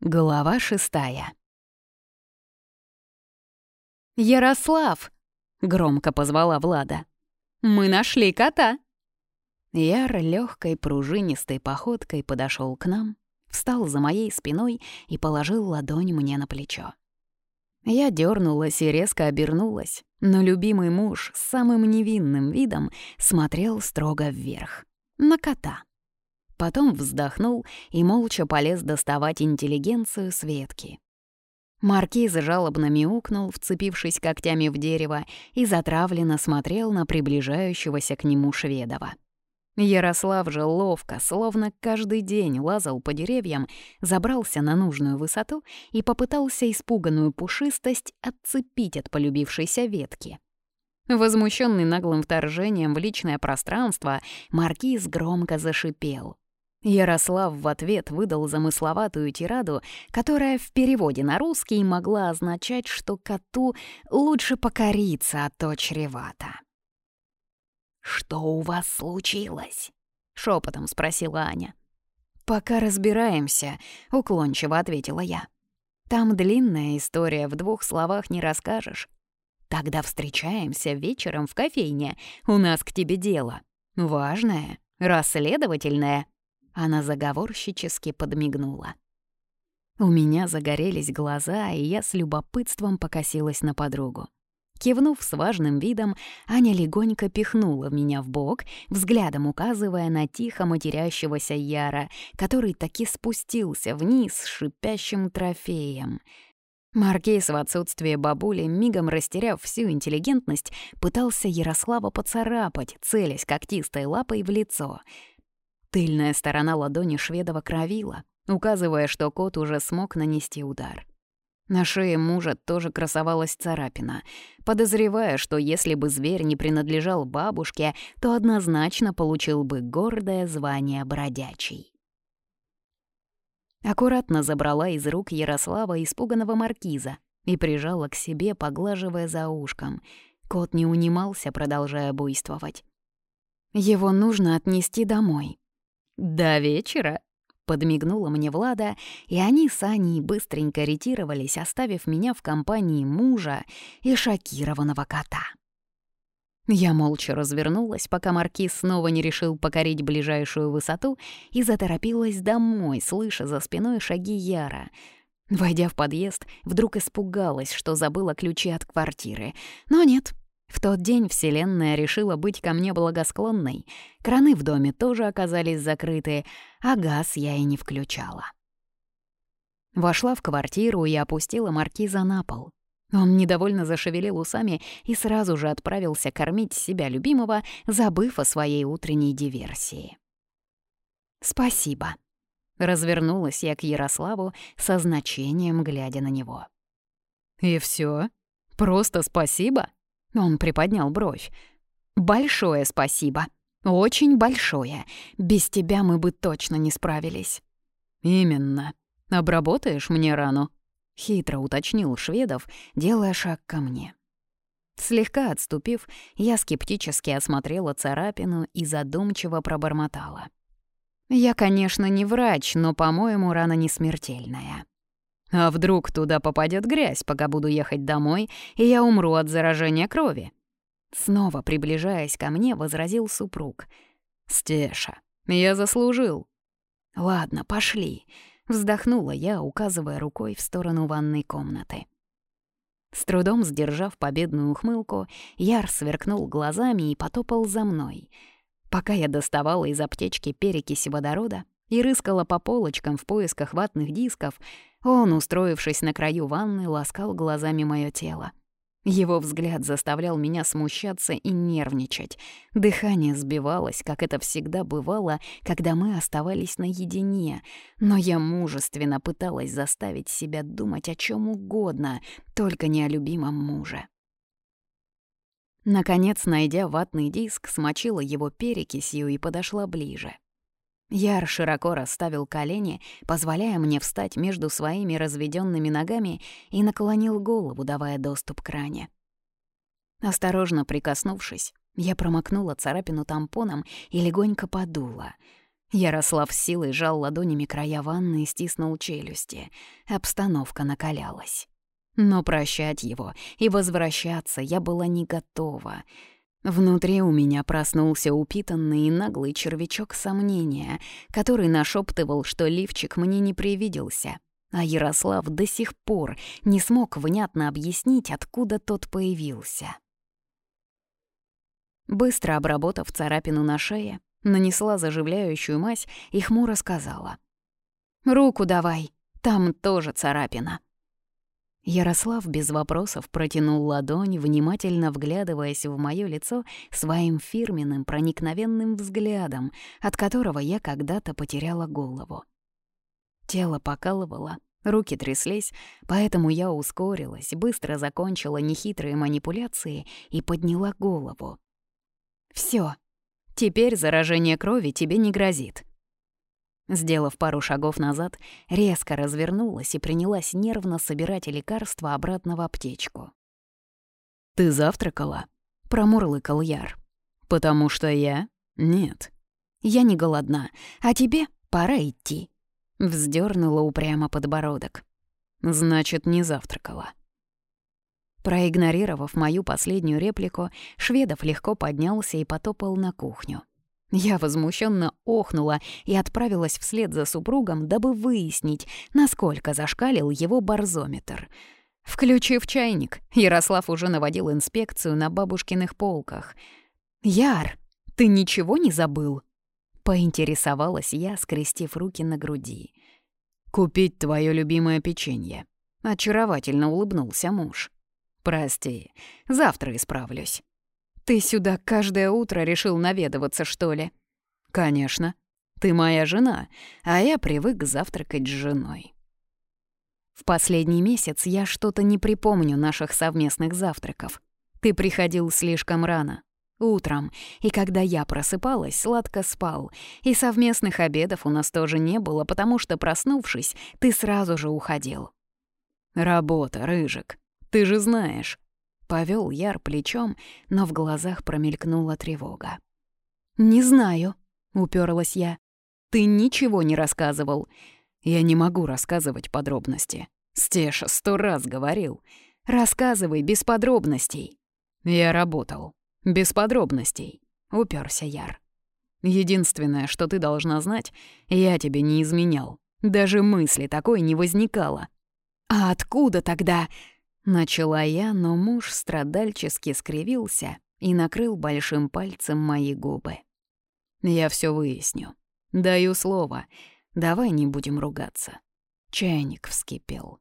Глава шестая. «Ярослав!» — громко позвала Влада. «Мы нашли кота!» Яр легкой пружинистой походкой подошел к нам, встал за моей спиной и положил ладонь мне на плечо. Я дернулась и резко обернулась, но любимый муж с самым невинным видом смотрел строго вверх, на кота. Потом вздохнул и молча полез доставать интеллигенцию Светки. Маркиз жалобно мяукнул, вцепившись когтями в дерево, и затравленно смотрел на приближающегося к нему Шведова. Ярослав же ловко, словно каждый день лазал по деревьям, забрался на нужную высоту и попытался испуганную пушистость отцепить от полюбившейся ветки. Возмущенный наглым вторжением в личное пространство, маркиз громко зашипел. Ярослав в ответ выдал замысловатую тираду, которая в переводе на русский могла означать, что коту лучше покориться, а то чревато. «Что у вас случилось?» — шепотом спросила Аня. «Пока разбираемся», — уклончиво ответила я. «Там длинная история, в двух словах не расскажешь. Тогда встречаемся вечером в кофейне, у нас к тебе дело. Важное, расследовательное она заговорщически подмигнула. У меня загорелись глаза, и я с любопытством покосилась на подругу. Кивнув с важным видом, Аня легонько пихнула меня в бок, взглядом указывая на тихо матерящегося Яра, который таки спустился вниз с шипящим трофеем. Маркиз в отсутствие бабули, мигом растеряв всю интеллигентность, пытался Ярослава поцарапать, целясь когтистой лапой в лицо — Тыльная сторона ладони Шведова кровила, указывая, что кот уже смог нанести удар. На шее мужа тоже красовалась царапина, подозревая, что если бы зверь не принадлежал бабушке, то однозначно получил бы гордое звание бродячий. Аккуратно забрала из рук Ярослава испуганного маркиза и прижала к себе, поглаживая за ушком. Кот не унимался, продолжая буйствовать. «Его нужно отнести домой», «До вечера», — подмигнула мне Влада, и они с Аней быстренько ретировались, оставив меня в компании мужа и шокированного кота. Я молча развернулась, пока маркиз снова не решил покорить ближайшую высоту, и заторопилась домой, слыша за спиной шаги Яра. Войдя в подъезд, вдруг испугалась, что забыла ключи от квартиры. Но нет, в тот день Вселенная решила быть ко мне благосклонной. Краны в доме тоже оказались закрыты, а газ я и не включала. Вошла в квартиру и опустила маркиза на пол. Он недовольно зашевелил усами и сразу же отправился кормить себя любимого, забыв о своей утренней диверсии. «Спасибо», — развернулась я к Ярославу со значением, глядя на него. «И все? Просто спасибо?» Он приподнял бровь. «Большое спасибо. Очень большое. Без тебя мы бы точно не справились». «Именно. Обработаешь мне рану?» — хитро уточнил Шведов, делая шаг ко мне. Слегка отступив, я скептически осмотрела царапину и задумчиво пробормотала. «Я, конечно, не врач, но, по-моему, рана не смертельная». А вдруг туда попадет грязь, пока буду ехать домой, и я умру от заражения крови? Снова приближаясь ко мне, возразил супруг. «Стеша, я заслужил». «Ладно, пошли», — вздохнула я, указывая рукой в сторону ванной комнаты. С трудом сдержав победную ухмылку, Яр сверкнул глазами и потопал за мной. Пока я доставала из аптечки перекись водорода и рыскала по полочкам в поисках ватных дисков, он, устроившись на краю ванны, ласкал глазами мое тело. Его взгляд заставлял меня смущаться и нервничать. Дыхание сбивалось, как это всегда бывало, когда мы оставались наедине. Но я мужественно пыталась заставить себя думать о чем угодно, только не о любимом муже. Наконец, найдя ватный диск, смочила его перекисью и подошла ближе. Яр широко расставил колени, позволяя мне встать между своими разведенными ногами и наклонил голову, давая доступ к ране. Осторожно прикоснувшись, я промокнула царапину тампоном и легонько подула. Ярослав силой жал ладонями края ванны и стиснул челюсти. Обстановка накалялась. Но прощать его и возвращаться я была не готова. Внутри у меня проснулся упитанный и наглый червячок сомнения, который нашептывал, что лифчик мне не привиделся, а Ярослав до сих пор не смог внятно объяснить, откуда тот появился. Быстро обработав царапину на шее, нанесла заживляющую мазь и хмуро сказала. «Руку давай, там тоже царапина». Ярослав без вопросов протянул ладонь, внимательно вглядываясь в моё лицо своим фирменным проникновенным взглядом, от которого я когда-то потеряла голову. Тело покалывало, руки тряслись, поэтому я ускорилась, быстро закончила нехитрые манипуляции и подняла голову. «Всё, теперь заражение крови тебе не грозит», Сделав пару шагов назад, резко развернулась и принялась нервно собирать лекарства обратно в аптечку. «Ты завтракала?» — промурлыкал Яр. «Потому что я? Нет. Я не голодна, а тебе пора идти». Вздёрнула упрямо подбородок. «Значит, не завтракала». Проигнорировав мою последнюю реплику, Шведов легко поднялся и потопал на кухню. Я возмущенно охнула и отправилась вслед за супругом, дабы выяснить, насколько зашкалил его барзометр. Включив чайник, Ярослав уже наводил инспекцию на бабушкиных полках. «Яр, ты ничего не забыл?» Поинтересовалась я, скрестив руки на груди. «Купить твое любимое печенье», — очаровательно улыбнулся муж. «Прости, завтра исправлюсь». Ты сюда каждое утро решил наведываться, что ли? Конечно. Ты моя жена, а я привык завтракать с женой. В последний месяц я что-то не припомню наших совместных завтраков. Ты приходил слишком рано, утром, и когда я просыпалась, сладко спал, и совместных обедов у нас тоже не было, потому что, проснувшись, ты сразу же уходил. Работа, Рыжик, ты же знаешь. Повел Яр плечом, но в глазах промелькнула тревога. «Не знаю», — уперлась я. «Ты ничего не рассказывал». «Я не могу рассказывать подробности. Стеша сто раз говорил. Рассказывай без подробностей». «Я работал. Без подробностей», — уперся Яр. «Единственное, что ты должна знать, я тебе не изменял. Даже мысли такой не возникало». «А откуда тогда?» Начала я, но муж страдальчески скривился и накрыл большим пальцем мои губы. «Я все выясню. Даю слово. Давай не будем ругаться». Чайник вскипел.